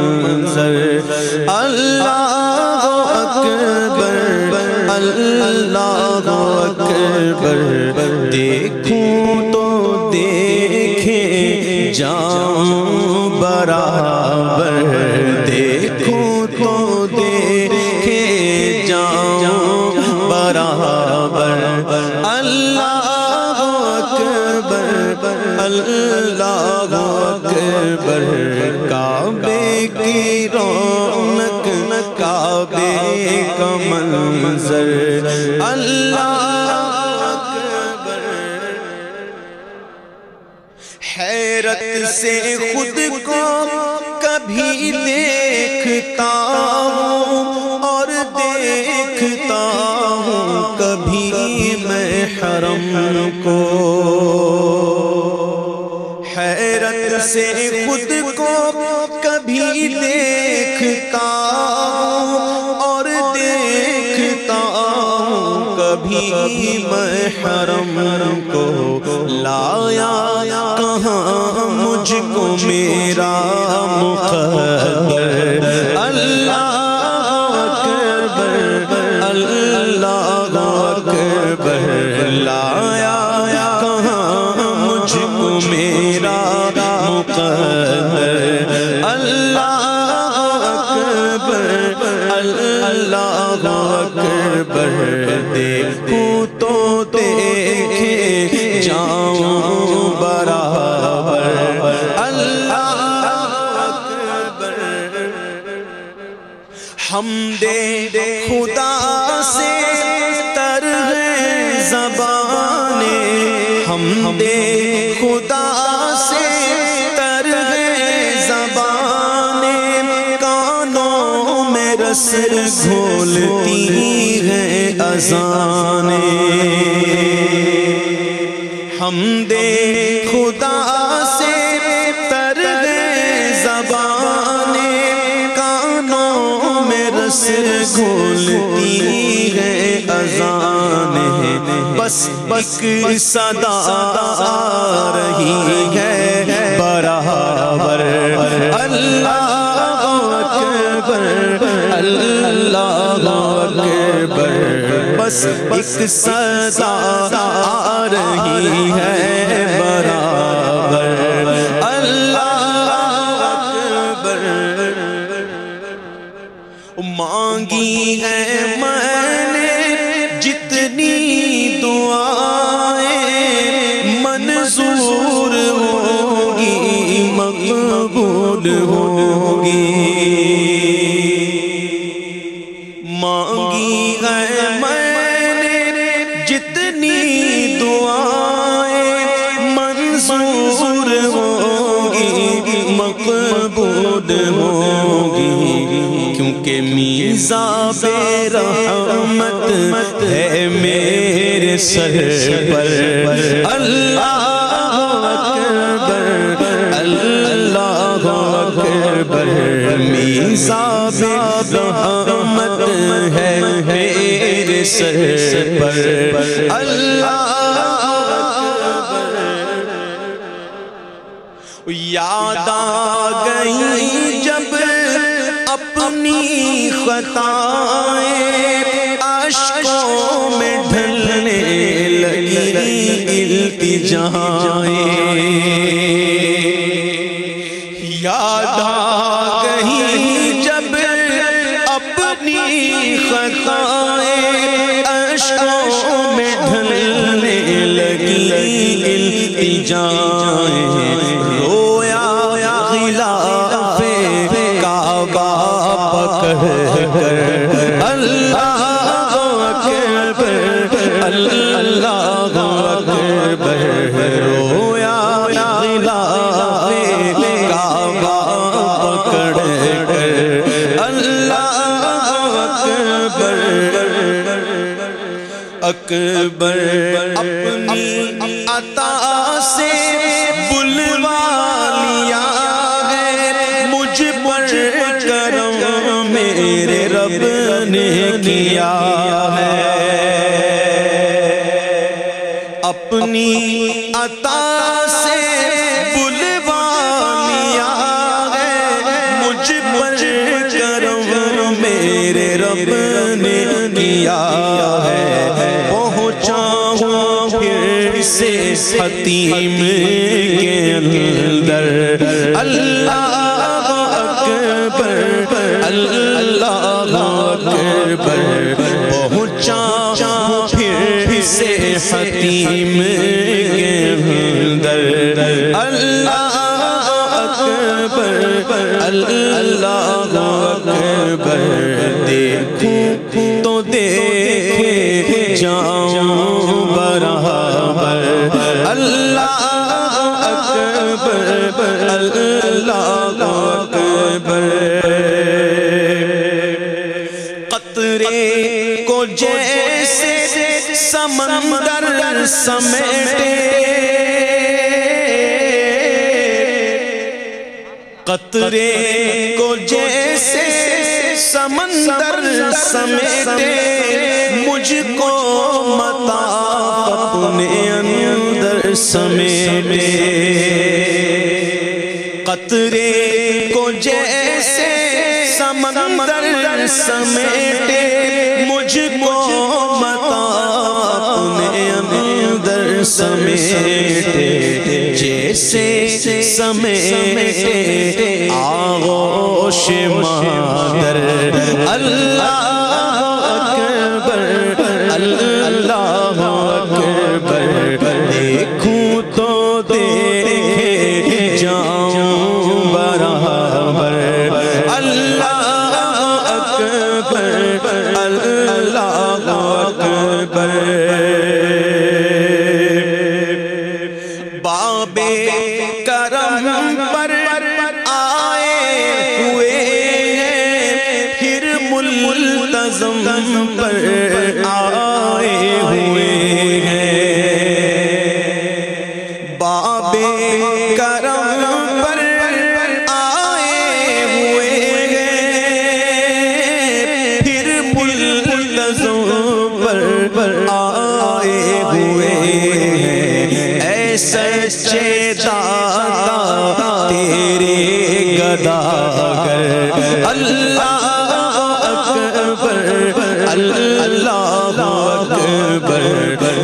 منظر۔ اللہ اکبر۔ اللہ اکبر۔ دیکھ منظر، اللہ اکبر۔ حیرت سے خود کو کبھی دیکھتا ہوں اور دیکھتا ہوں کبھی میں حرم کو۔ حیرت سے خود کو کبھی دیکھتا کبھی میں حرم کو لایا؟ کہاں مجھ کو میرا مقدر ہم دے خدا سے تر ہے زبانے ہم دے خدا سے تر ہے زبانے کانوں میں رس گھولتی ہے اذانے ہم دے میں رس گھولتی ہے، اذان بس بس صدا آ رہی ہے۔ برابر اللہ اکبر اللہ اکبر۔ بس ایک صدا آ رہی ہے۔ برابر مانگی ہے میں نے جتنی دعائیں، منظور ہوگی، مقبول ہوگی۔ مانگی ہے میں نے جتنی دعائیں، منظور ہوگی، مقبول ہوگی۔ کیونکہ میزا بے رحمت ہے میرے سر پر۔ اللہ اکبر اللہ اکبر میزا بے رحمت ہے میرے سر پر۔ اللہ اکبر، یاد آ گئی جب اپنی خطائیں اشکوں میں ڈھلنے لگی التجائیں۔ یاد آ گئی جب اپنی خطائیں اشکوں میں ڈھلنے لگی التجائیں۔ اکبر، اپنی عطا سے بلوا لیا ہے۔ مجھ پر کرم میرے رب نے کیا ہے۔ اپنی عطا ہوں پھر سے حتیم کے اندر۔ اللہ اکبر اللہ اکبر، پہنچا پھر سے حتیم کے اندر۔ اللہ اکبر اللہ اکبر، دیکھوں تو دیکھے جاؤں۔ برابر اللہ اکبر اللہ اکبر قطرے کو جیسے سمندر سمیٹے۔ قطرے کو جیسے سمندر سمیٹے۔ مجھ کو اندر سمیٹے قطرے کو جیسے سمندر سمیٹے مجھ کو متا اپنے اندر سمیٹے جیسے سمیٹے آغوش مادر اللہ ملتظم پر آئے ہوئے ہیں۔ اللہ اکبر،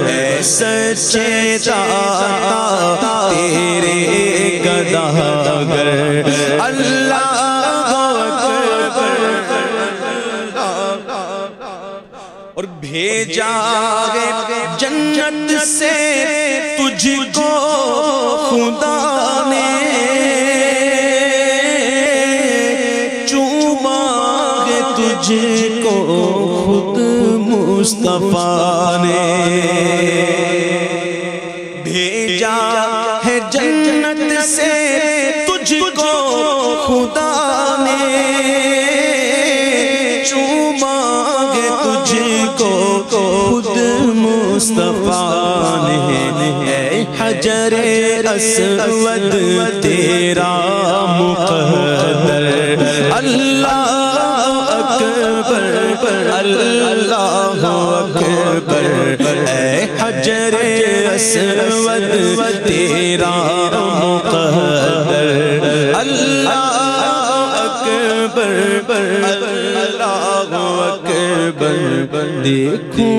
اے سچے دادا، تیرے گداگر اللہ اور بھیجا جنت سے تجھ کو خدا نے۔ تجھ کو خود مصطفیٰ نے بھیجا ہے جنت سے تجھ کو خدا نے۔ چوما تجھ کو خود مصطفیٰ نے۔ حجر اسود، تیرا مقدر اللہ اکبر اے حجر اسود تیرا مقدر اللہ اکبر اللہ اکبر دیکھوں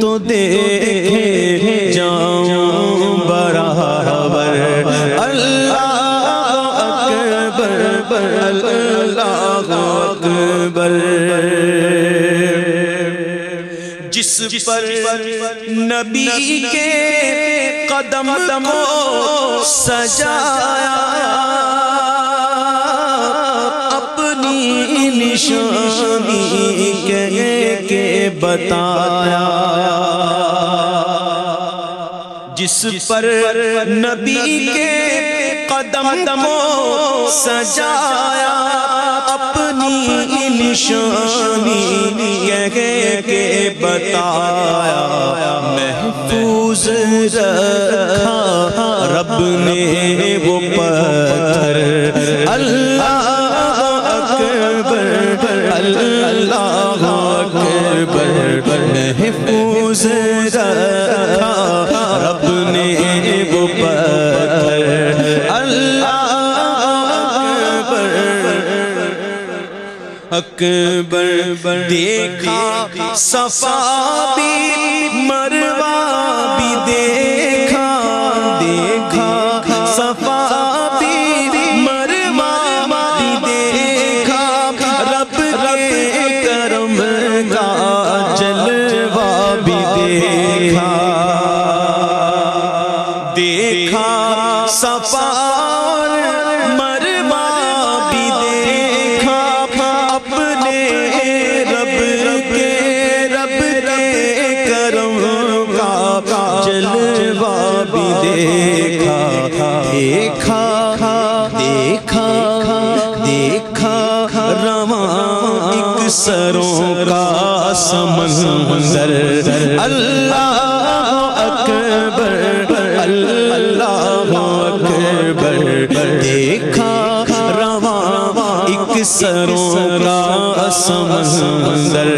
تو دیکھے جاؤں برابر اللہ اکبر اللہ اکبر جس پر نبی کے قدم کو سجایا اپنی نشانی کہہ کے بتایا۔ جس پر نبی کے قدم کو سجایا اپنی نشانی کہہ کے بتایا رکھا رب نے وہ پتھر اللہ اکبر اللہ اکبر محفوظ رکھا اکبر دیکھا، صفا بھی مروا بھی دیکھا دیکھا، صفا بھی مروا بھی دیکھا۔ رب کے کرم کا جلوہ بھی دیکھا۔ دیکھا، صفا مروا سروں کا سمندر۔ اللہ اکبر اللہ اکبر۔ دیکھا، رواں، ایک سروں کا سمندر۔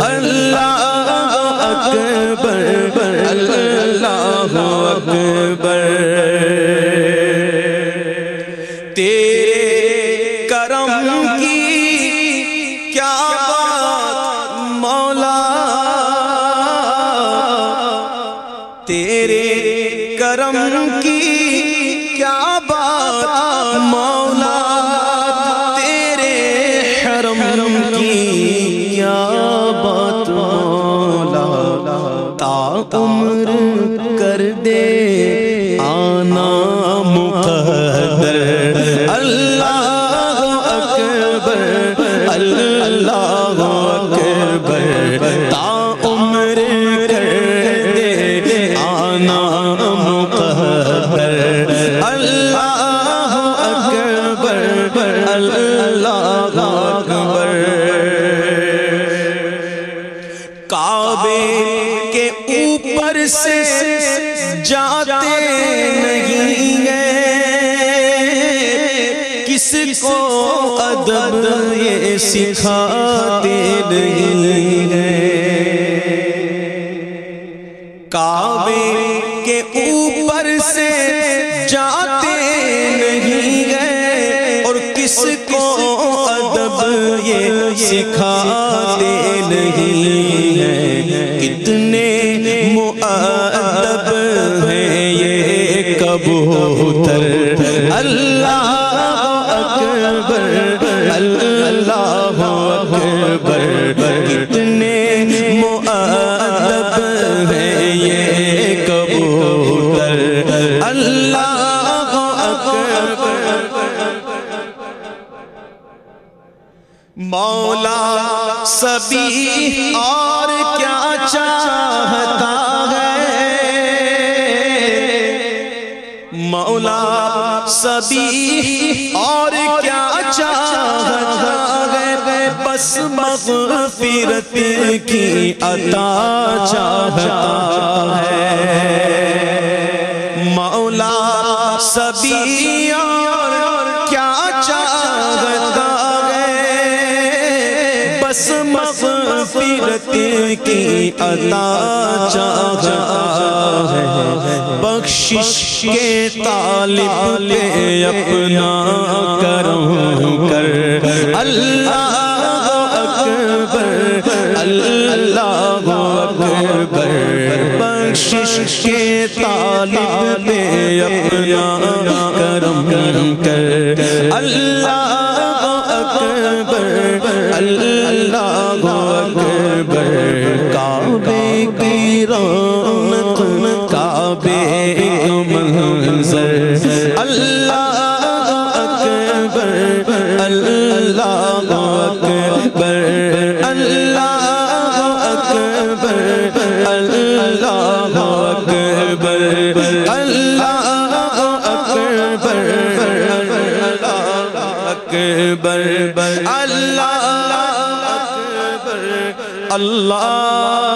اللہ اکبر اللہ اکبر۔ تیرے کرم کی اوپر سے جاتے نہیں ہیں۔ کس کو ادب یہ سکھاتے نہیں ہیں۔ کعبے کے اوپر سے جاتے نہیں گئے اور کس کو ادب یہ سکھاتے نہیں ہیں۔ کتنے مغفرت کی عطا چاہتا ہے۔ مولا سبھی اور کیا چاہتا ہے۔ بس مغفرت کی عطا چاہتا ہے۔ بخشش کے طالب پہ اپنا اللہ اکبر بخشش کے طالب پہ اپنا کرم کر اللہ اکبر اللہ اکبر کعبے کی رو اللہ